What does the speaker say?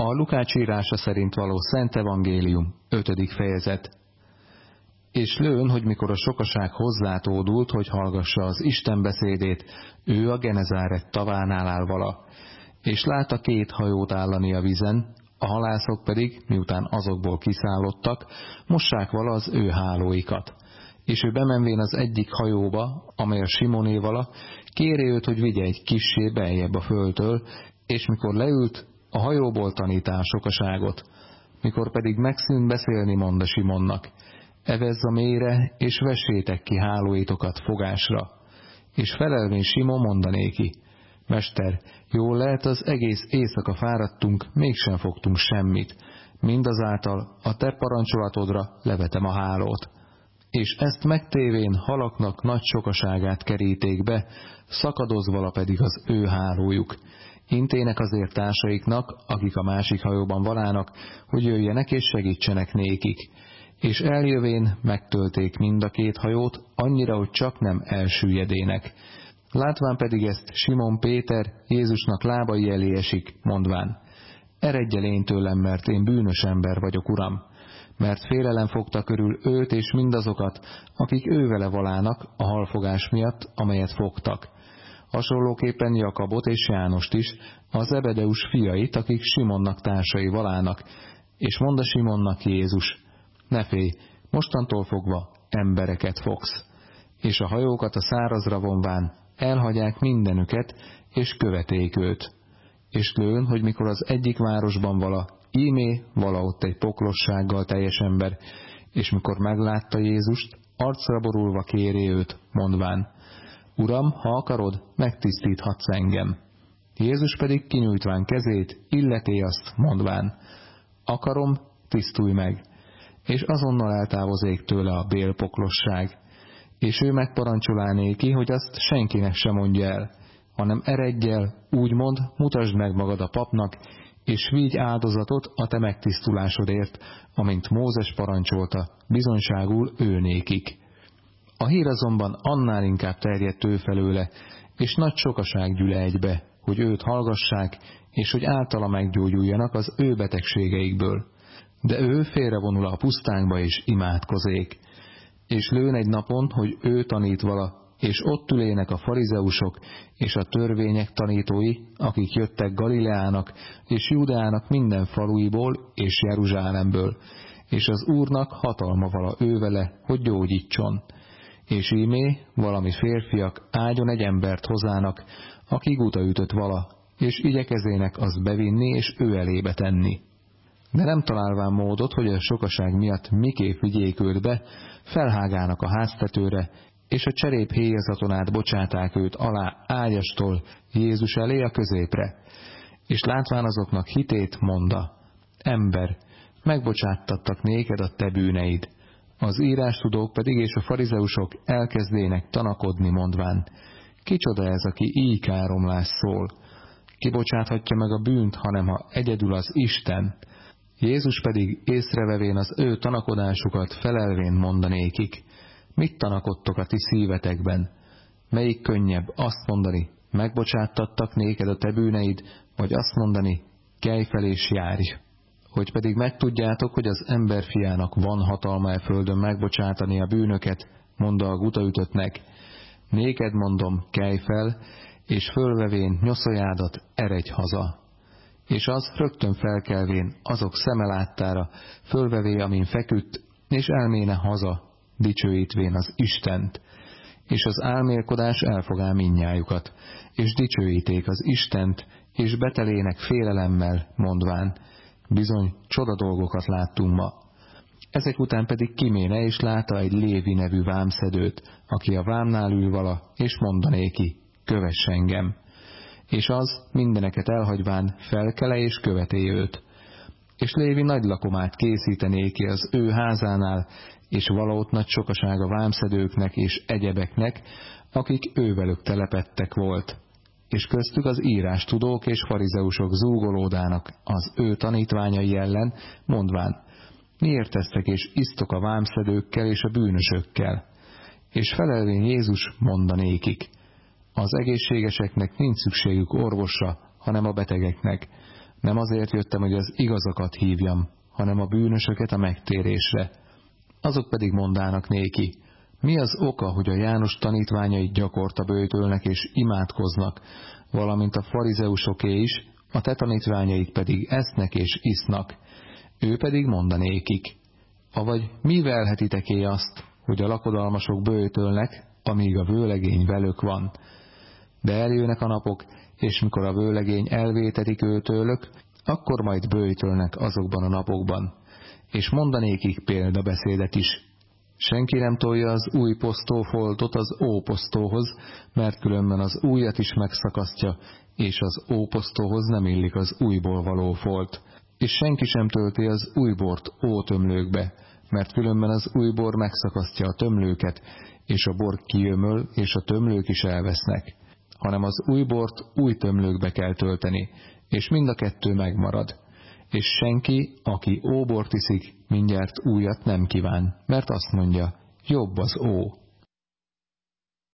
A Lukács írása szerint való Szent Evangélium, 5. fejezet. És lőn, hogy mikor a sokaság hozzátódult, hogy hallgassa az Isten beszédét, ő a Genezáret tavánál áll vala, és látta két hajót állani a vizen, a halászok pedig, miután azokból kiszállottak, mossák vala az ő hálóikat. És ő bemenvén az egyik hajóba, amely a Simoné vala, kéri őt, hogy vigye egy kissé beljebb a földtől, és mikor leült, a hajóból tanítál sokaságot. Mikor pedig megszűnt beszélni, mond a Simonnak, evezz a mélyre, és vessétek ki hálóitokat fogásra. És felelvén Simon mondanéki, Mester, jól lehet az egész éjszaka fáradtunk, mégsem fogtunk semmit. Mindazáltal a te parancsolatodra levetem a hálót. És ezt megtévén halaknak nagy sokaságát keríték be, szakadozvala pedig az ő hálójuk. Intének azért társaiknak, akik a másik hajóban valának, hogy jöjjenek és segítsenek nékik. És eljövén megtölték mind a két hajót, annyira, hogy csak nem elsüllyedének. Látván pedig ezt Simon Péter Jézusnak lábai elé esik, mondván, eredj el én tőlem, mert én bűnös ember vagyok, uram, mert félelem fogta körül őt és mindazokat, akik ővele valának a halfogás miatt, amelyet fogtak. Hasonlóképpen Jakabot és Jánost is, az Ebedeus fiait, akik Simonnak társai valának, és mondd a Simonnak Jézus, ne félj, mostantól fogva embereket fogsz. És a hajókat a szárazra vonván elhagyják mindenüket, és követék őt. És lőn, hogy mikor az egyik városban vala, ímé vala ott egy poklossággal teljes ember, és mikor meglátta Jézust, arcra borulva kéri őt, mondván, Uram, ha akarod, megtisztíthatsz engem. Jézus pedig kinyújtván kezét, illeté azt, mondván, akarom, tisztulj meg. És azonnal eltávozék tőle a bélpoklosság, és ő megparancsolá néki, hogy azt senkinek sem mondja el, hanem eredj el, úgy mond, mutasd meg magad a papnak, és vigy áldozatot a te megtisztulásodért, amint Mózes parancsolta, bizonyságul ő nékik. A hír azonban annál inkább terjedt ő felőle, és nagy sokaság gyüle egybe, hogy őt hallgassák, és hogy általa meggyógyuljanak az ő betegségeikből. De ő félrevonul a pusztánkba és imádkozék és lőn egy napon, hogy ő tanít vala, és ott ülének a farizeusok és a törvények tanítói, akik jöttek Galileának és Judeának minden faluiból és Jeruzsálemből, és az Úrnak hatalma vala ővele, hogy gyógyítson. És ímé valami férfiak ágyon egy embert hozának, aki guta ütött vala, és igyekezének az bevinni és ő elébe tenni. De nem találván módot, hogy a sokaság miatt miképp vigyék őt be, felhágának a háztetőre, és a cserép héjazaton át bocsáták őt alá ágyastól Jézus elé a középre, és látván azoknak hitét monda, ember, megbocsáttattak néked a te bűneid. Az írástudók pedig és a farizeusok elkezdének tanakodni mondván, kicsoda ez, aki így káromlás szól, kibocsáthatja meg a bűnt, hanem ha egyedül az Isten, Jézus pedig észrevevén az ő tanakodásukat felelvén mondanékik, mit tanakodtok a ti szívetekben? Melyik könnyebb azt mondani, megbocsáttattak néked a te bűneid, vagy azt mondani, kelj fel és járj. Hogy pedig megtudjátok, hogy az emberfiának van hatalma e földön megbocsátani a bűnöket, mondta a gutaütöttnek, néked mondom, kelj fel, és fölvevén nyoszajádat eredj haza. És az rögtön felkelvén azok szeme láttára, fölvevé, amin feküdt, és elméne haza, dicsőítvén az Istent, és az álmélkodás elfogá minnyájukat, és dicsőíték az Istent, és betelének félelemmel, mondván, bizony csoda dolgokat láttunk ma. Ezek után pedig kiméne és látta egy Lévi nevű vámszedőt, aki a vámnál ül vala, és mondanéki, kövess engem és az mindeneket elhagyván felkele és követé őt. És Lévi nagy lakomát készítené ki az ő házánál, és valót nagy sokasága vámszedőknek és egyebeknek, akik ővelük telepettek volt. És köztük az írás tudók és farizeusok zúgolódának az ő tanítványai ellen, mondván, miért tesztek és isztok a vámszedőkkel és a bűnösökkel? És felelvén Jézus mondanékik, az egészségeseknek nincs szükségük orvosra, hanem a betegeknek. Nem azért jöttem, hogy az igazakat hívjam, hanem a bűnösöket a megtérésre. Azok pedig mondának néki, mi az oka, hogy a János tanítványai gyakorta bőtölnek és imádkoznak, valamint a farizeusoké is, a te tanítványaik pedig esznek és isznak. Ő pedig mondanékik, avagy mi velhetiteké azt, hogy a lakodalmasok bőtölnek, amíg a vőlegény velük van. De eljönnek a napok, és mikor a vőlegény elvétetik őtőlök, akkor majd bőjtölnek azokban a napokban. És mondanékik példabeszédet is. Senki nem tolja az új posztófoltot az óposztóhoz, mert különben az újat is megszakasztja, és az óposztóhoz nem illik az újból való folt. És senki sem tölti az új bort ótömlőkbe, mert különben az új bor megszakasztja a tömlőket, és a bor kiömöl, és a tömlők is elvesznek, hanem az új bort új tömlőkbe kell tölteni, és mind a kettő megmarad. És senki, aki óbort iszik, mindjárt újat nem kíván, mert azt mondja, jobb az ó.